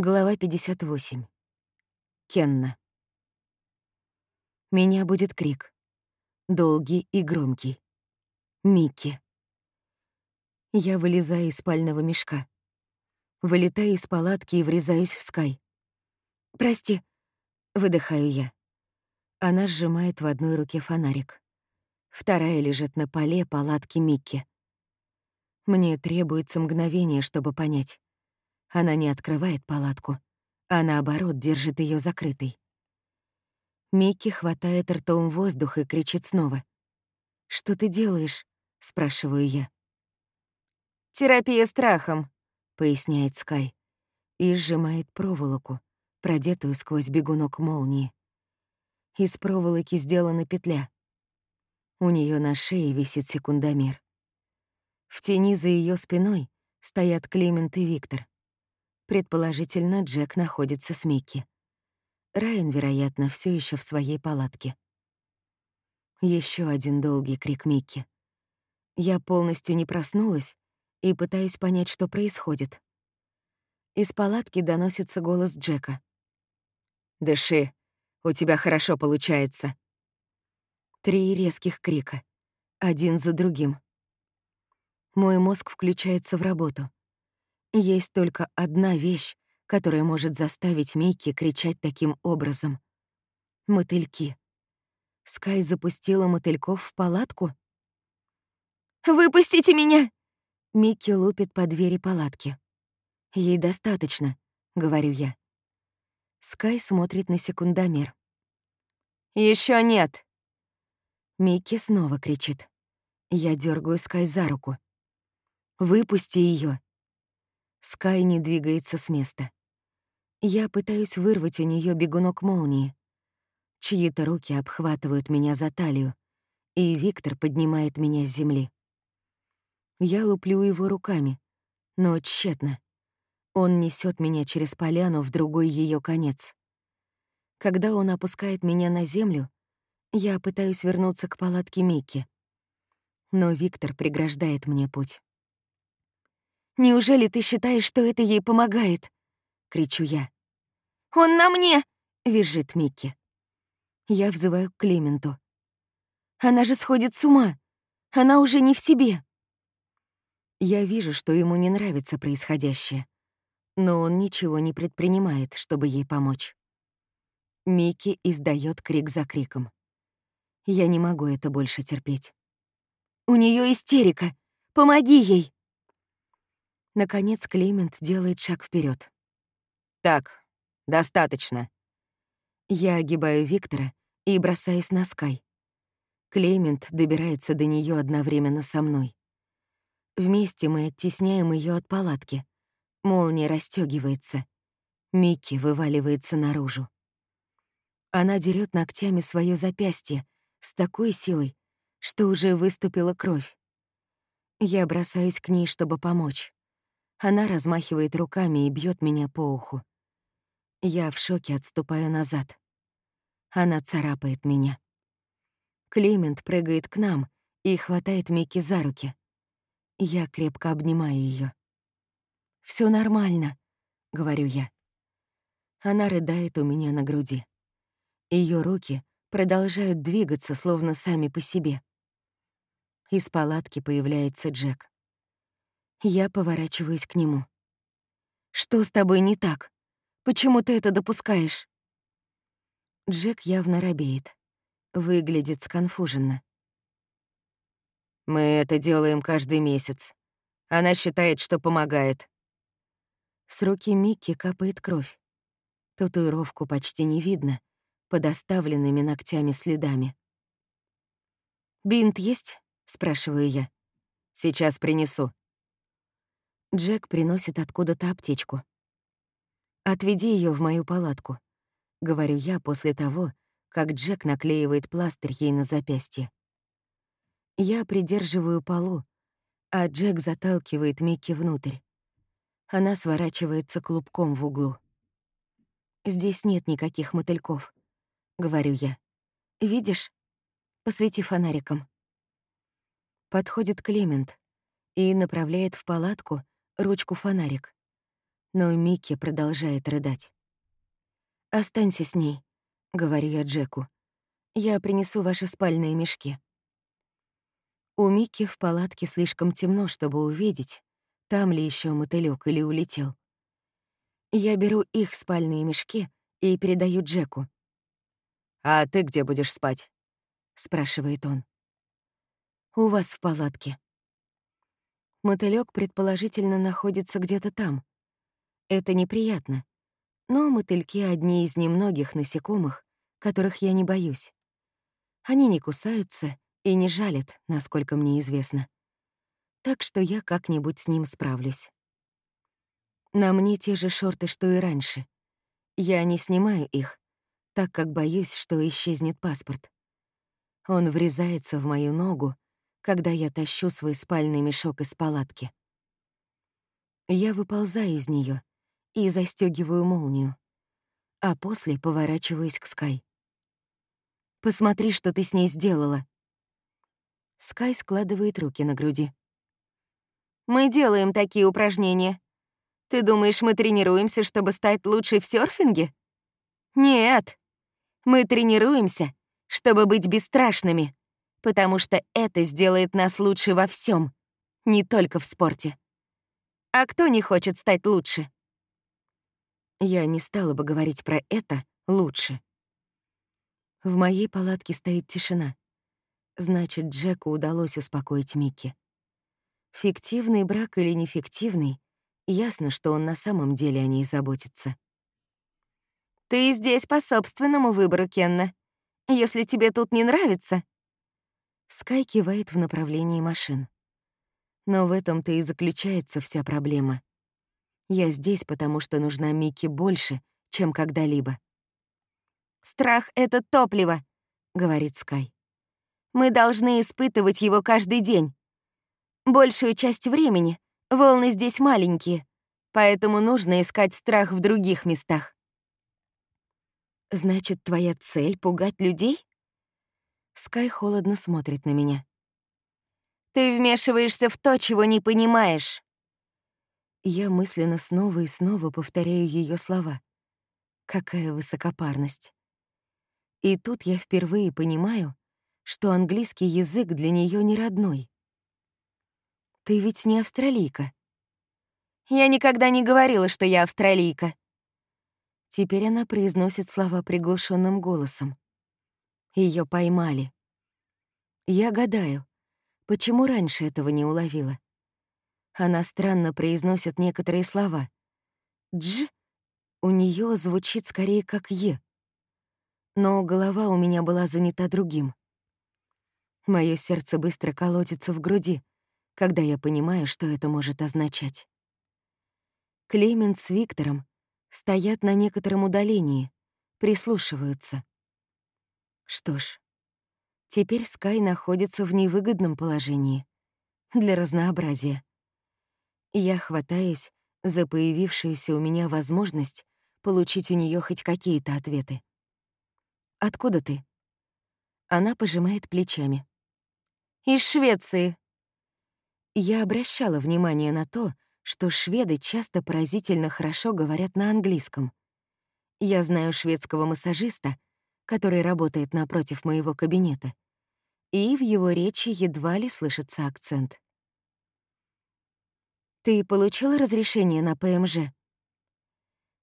Глава 58. Кенна. Меня будет крик. Долгий и громкий. Микки. Я вылезаю из спального мешка. Вылетаю из палатки и врезаюсь в Скай. «Прости», — выдыхаю я. Она сжимает в одной руке фонарик. Вторая лежит на поле палатки Микки. Мне требуется мгновение, чтобы понять. Она не открывает палатку, а наоборот держит ее закрытой. Микки хватает ртом воздух и кричит снова. «Что ты делаешь?» — спрашиваю я. «Терапия страхом», — поясняет Скай и сжимает проволоку, продетую сквозь бегунок молнии. Из проволоки сделана петля. У нее на шее висит секундомер. В тени за ее спиной стоят Клемент и Виктор. Предположительно, Джек находится с Микки. Райан, вероятно, все еще в своей палатке. Еще один долгий крик Микки. Я полностью не проснулась и пытаюсь понять, что происходит. Из палатки доносится голос Джека. «Дыши, у тебя хорошо получается». Три резких крика, один за другим. Мой мозг включается в работу. Есть только одна вещь, которая может заставить Микки кричать таким образом. Мотыльки. Скай запустила мотыльков в палатку? «Выпустите меня!» Микки лупит по двери палатки. «Ей достаточно», — говорю я. Скай смотрит на секундомер. Еще нет!» Микки снова кричит. Я дергаю Скай за руку. «Выпусти ее. Скай не двигается с места. Я пытаюсь вырвать у нее бегунок молнии. Чьи-то руки обхватывают меня за талию, и Виктор поднимает меня с земли. Я луплю его руками, но тщетно. Он несет меня через поляну в другой ее конец. Когда он опускает меня на землю, я пытаюсь вернуться к палатке Микки. Но Виктор преграждает мне путь. Неужели ты считаешь, что это ей помогает?» — кричу я. «Он на мне!» — визжит Микки. Я взываю к Клементу. «Она же сходит с ума! Она уже не в себе!» Я вижу, что ему не нравится происходящее, но он ничего не предпринимает, чтобы ей помочь. Микки издает крик за криком. Я не могу это больше терпеть. «У нее истерика! Помоги ей!» Наконец Клемент делает шаг вперед. «Так, достаточно». Я огибаю Виктора и бросаюсь на Скай. Клемент добирается до нее одновременно со мной. Вместе мы оттесняем ее от палатки. Молния расстегивается. Микки вываливается наружу. Она дерет ногтями свое запястье с такой силой, что уже выступила кровь. Я бросаюсь к ней, чтобы помочь. Она размахивает руками и бьет меня по уху. Я в шоке отступаю назад. Она царапает меня. Клемент прыгает к нам и хватает Микки за руки. Я крепко обнимаю ее. Все нормально», — говорю я. Она рыдает у меня на груди. Ее руки продолжают двигаться, словно сами по себе. Из палатки появляется Джек. Я поворачиваюсь к нему. «Что с тобой не так? Почему ты это допускаешь?» Джек явно робеет. Выглядит сконфуженно. «Мы это делаем каждый месяц. Она считает, что помогает». С руки Микки капает кровь. Татуировку почти не видно, под оставленными ногтями следами. «Бинт есть?» — спрашиваю я. «Сейчас принесу», Джек приносит откуда-то аптечку. «Отведи ее в мою палатку», — говорю я после того, как Джек наклеивает пластырь ей на запястье. Я придерживаю полу, а Джек заталкивает Микки внутрь. Она сворачивается клубком в углу. «Здесь нет никаких мотыльков», — говорю я. «Видишь? Посвети фонариком». Подходит Клемент и направляет в палатку ручку-фонарик. Но Микки продолжает рыдать. «Останься с ней», — говорю я Джеку. «Я принесу ваши спальные мешки». У Микки в палатке слишком темно, чтобы увидеть, там ли еще мотылёк или улетел. Я беру их спальные мешки и передаю Джеку. «А ты где будешь спать?» — спрашивает он. «У вас в палатке». Мотылёк предположительно находится где-то там. Это неприятно, но мотыльки — одни из немногих насекомых, которых я не боюсь. Они не кусаются и не жалят, насколько мне известно. Так что я как-нибудь с ним справлюсь. На мне те же шорты, что и раньше. Я не снимаю их, так как боюсь, что исчезнет паспорт. Он врезается в мою ногу, когда я тащу свой спальный мешок из палатки. Я выползаю из нее и застегиваю молнию, а после поворачиваюсь к Скай. «Посмотри, что ты с ней сделала». Скай складывает руки на груди. «Мы делаем такие упражнения. Ты думаешь, мы тренируемся, чтобы стать лучшей в серфинге? Нет. Мы тренируемся, чтобы быть бесстрашными, потому что это сделает нас лучше во всем, не только в спорте. А кто не хочет стать лучше? Я не стала бы говорить про это лучше. В моей палатке стоит тишина. Значит, Джеку удалось успокоить Микки. Фиктивный брак или нефиктивный, Ясно, что он на самом деле о ней заботится. «Ты здесь по собственному выбору, Кенна. Если тебе тут не нравится...» Скай кивает в направлении машин. Но в этом-то и заключается вся проблема. Я здесь, потому что нужна Микки больше, чем когда-либо. «Страх — это топливо», — говорит Скай. «Мы должны испытывать его каждый день. Большую часть времени Волны здесь маленькие, поэтому нужно искать страх в других местах. Значит, твоя цель — пугать людей? Скай холодно смотрит на меня. Ты вмешиваешься в то, чего не понимаешь. Я мысленно снова и снова повторяю ее слова. Какая высокопарность. И тут я впервые понимаю, что английский язык для нее не родной. Ты ведь не австралийка. Я никогда не говорила, что я австралийка. Теперь она произносит слова приглушенным голосом. Ее поймали. Я гадаю, почему раньше этого не уловила. Она странно произносит некоторые слова. «Дж» у нее звучит скорее как «е». Но голова у меня была занята другим. Мое сердце быстро колотится в груди, когда я понимаю, что это может означать. Клемент с Виктором стоят на некотором удалении, прислушиваются. Что ж, теперь Скай находится в невыгодном положении. Для разнообразия. Я хватаюсь за появившуюся у меня возможность получить у нее хоть какие-то ответы. «Откуда ты?» Она пожимает плечами. «Из Швеции», я обращала внимание на то, что шведы часто поразительно хорошо говорят на английском. Я знаю шведского массажиста, который работает напротив моего кабинета, и в его речи едва ли слышится акцент. «Ты получила разрешение на ПМЖ?»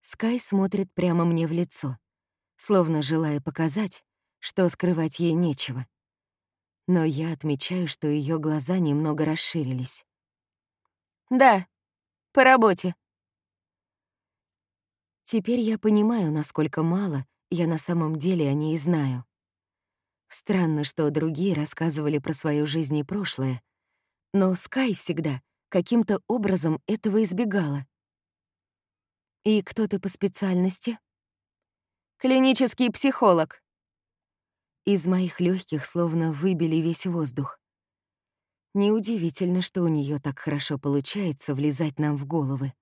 Скай смотрит прямо мне в лицо, словно желая показать, что скрывать ей нечего но я отмечаю, что ее глаза немного расширились. «Да, по работе». Теперь я понимаю, насколько мало я на самом деле о ней знаю. Странно, что другие рассказывали про свою жизнь и прошлое, но Скай всегда каким-то образом этого избегала. «И кто ты по специальности?» «Клинический психолог». Из моих легких словно выбили весь воздух. Неудивительно, что у нее так хорошо получается влезать нам в головы.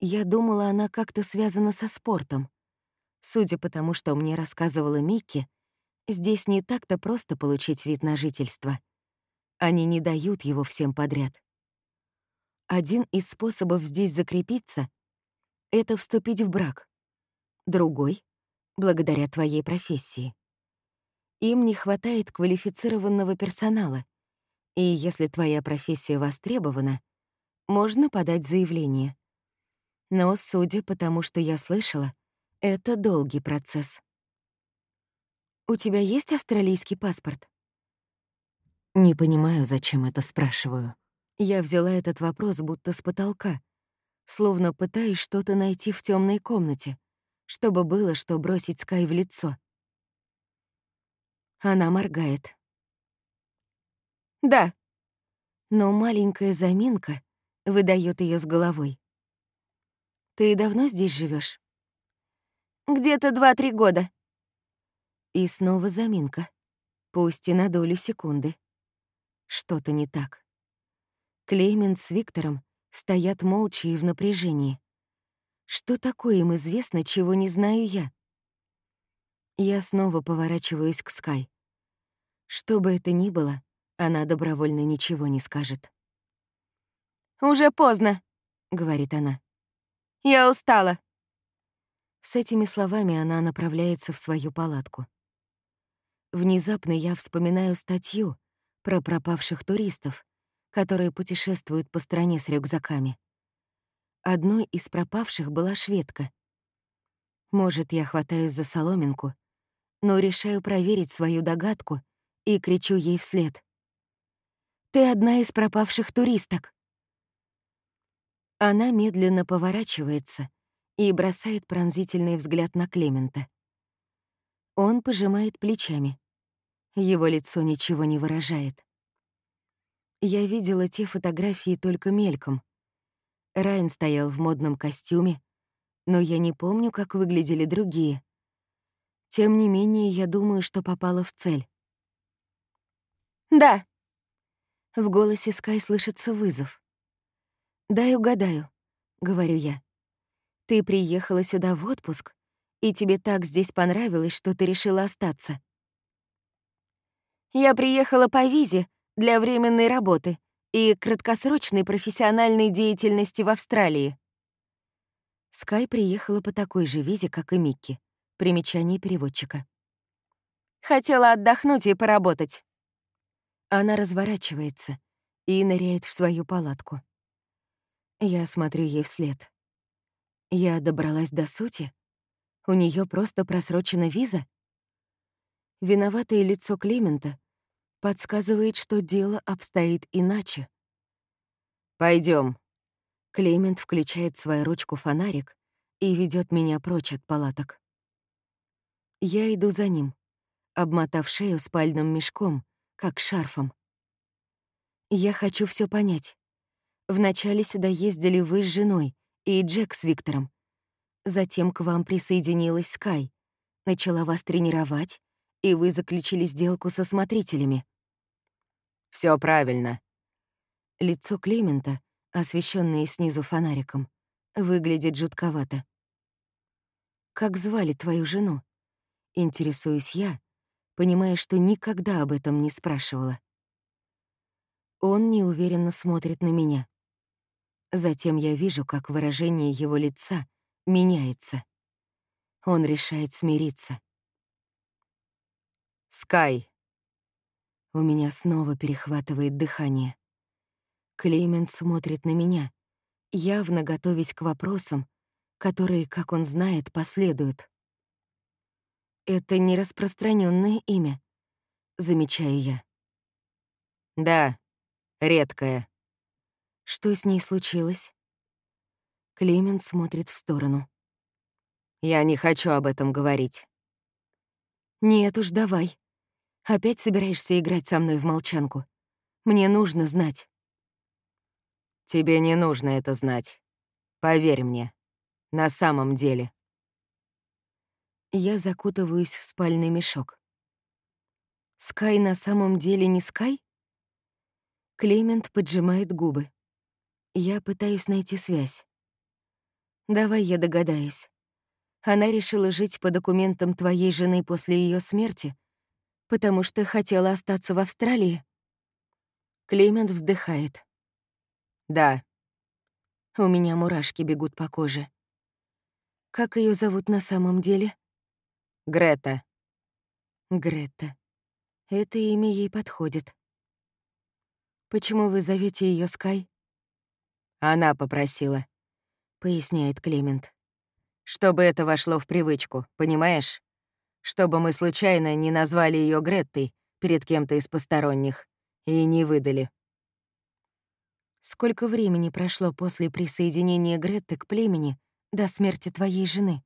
Я думала, она как-то связана со спортом. Судя по тому, что мне рассказывала Микки, здесь не так-то просто получить вид на жительство. Они не дают его всем подряд. Один из способов здесь закрепиться — это вступить в брак. Другой — благодаря твоей профессии. Им не хватает квалифицированного персонала, и если твоя профессия востребована, можно подать заявление. Но, судя по тому, что я слышала, это долгий процесс. «У тебя есть австралийский паспорт?» Не понимаю, зачем это спрашиваю. Я взяла этот вопрос будто с потолка, словно пытаюсь что-то найти в темной комнате, чтобы было что бросить Скай в лицо. Она моргает. «Да». Но маленькая заминка выдает ее с головой. «Ты давно здесь живешь? «Где-то два-три года». И снова заминка, пусть и на долю секунды. Что-то не так. Клеймент с Виктором стоят молча и в напряжении. Что такое им известно, чего не знаю я? Я снова поворачиваюсь к Скай. Что бы это ни было, она добровольно ничего не скажет. «Уже поздно», — говорит она. «Я устала». С этими словами она направляется в свою палатку. Внезапно я вспоминаю статью, про пропавших туристов, которые путешествуют по стране с рюкзаками. Одной из пропавших была шведка. Может, я хватаюсь за соломинку, но решаю проверить свою догадку и кричу ей вслед. «Ты одна из пропавших туристок!» Она медленно поворачивается и бросает пронзительный взгляд на Клемента. Он пожимает плечами. Его лицо ничего не выражает. Я видела те фотографии только мельком. Райан стоял в модном костюме, но я не помню, как выглядели другие. Тем не менее, я думаю, что попала в цель. «Да». В голосе Скай слышится вызов. «Дай угадаю», — говорю я. «Ты приехала сюда в отпуск, и тебе так здесь понравилось, что ты решила остаться». Я приехала по визе для временной работы и краткосрочной профессиональной деятельности в Австралии. Скай приехала по такой же визе, как и Микки. Примечание переводчика. Хотела отдохнуть и поработать. Она разворачивается и ныряет в свою палатку. Я смотрю ей вслед. Я добралась до сути? У нее просто просрочена виза? Виноватое лицо Клемента подсказывает, что дело обстоит иначе. Пойдем. Клемент включает свою ручку-фонарик и ведет меня прочь от палаток. Я иду за ним, обмотав шею спальным мешком, как шарфом. Я хочу все понять. Вначале сюда ездили вы с женой и Джек с Виктором. Затем к вам присоединилась Скай, начала вас тренировать, и вы заключили сделку со смотрителями. Все правильно. Лицо Клемента, освещенное снизу фонариком, выглядит жутковато. «Как звали твою жену?» Интересуюсь я, понимая, что никогда об этом не спрашивала. Он неуверенно смотрит на меня. Затем я вижу, как выражение его лица меняется. Он решает смириться. «Скай», у меня снова перехватывает дыхание. Клеймент смотрит на меня, явно готовясь к вопросам, которые, как он знает, последуют. Это не распространенное имя, замечаю я. Да, редкое. Что с ней случилось? Клемент смотрит в сторону. Я не хочу об этом говорить. Нет уж, давай. Опять собираешься играть со мной в молчанку? Мне нужно знать. Тебе не нужно это знать. Поверь мне. На самом деле. Я закутываюсь в спальный мешок. Скай на самом деле не Скай? Клемент поджимает губы. Я пытаюсь найти связь. Давай я догадаюсь. Она решила жить по документам твоей жены после ее смерти, потому что хотела остаться в Австралии?» Клемент вздыхает. «Да». У меня мурашки бегут по коже. Как ее зовут на самом деле? Грета. Грета. Это имя ей подходит. Почему вы зовете ее Скай? Она попросила, поясняет Клемент. Чтобы это вошло в привычку, понимаешь? Чтобы мы случайно не назвали ее Греттой перед кем-то из посторонних и не выдали. Сколько времени прошло после присоединения Гретты к племени до смерти твоей жены?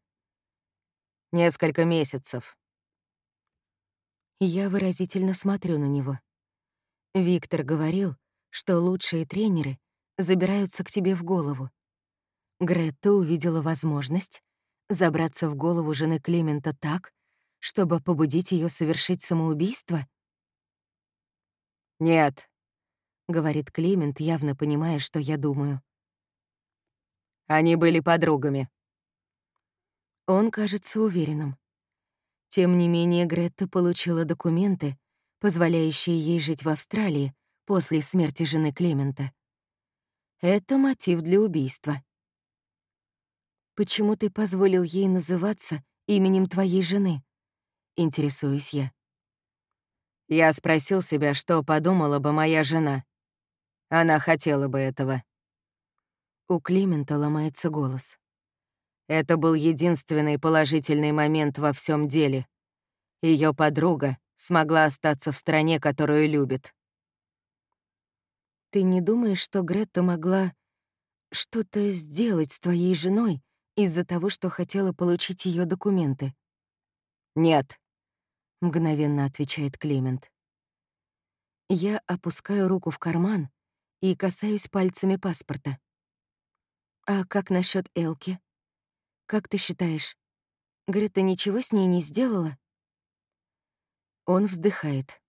Несколько месяцев. Я выразительно смотрю на него. Виктор говорил, что лучшие тренеры забираются к тебе в голову. Гретта увидела возможность забраться в голову жены Климента так, чтобы побудить ее совершить самоубийство? «Нет», — говорит Климент, явно понимая, что я думаю. «Они были подругами». Он кажется уверенным. Тем не менее, Гретта получила документы, позволяющие ей жить в Австралии после смерти жены Клемента. Это мотив для убийства. Почему ты позволил ей называться именем твоей жены? Интересуюсь я. Я спросил себя, что подумала бы моя жена. Она хотела бы этого. У Климента ломается голос. Это был единственный положительный момент во всем деле. Ее подруга смогла остаться в стране, которую любит. Ты не думаешь, что Гретта могла что-то сделать с твоей женой из-за того, что хотела получить ее документы? Нет, мгновенно отвечает Клемент. Я опускаю руку в карман и касаюсь пальцами паспорта. А как насчет Элки? Как ты считаешь, Грета ничего с ней не сделала? Он вздыхает.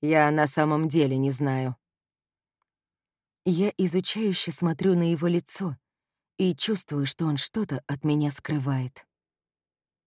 Я на самом деле не знаю. Я изучающе смотрю на его лицо и чувствую, что он что-то от меня скрывает.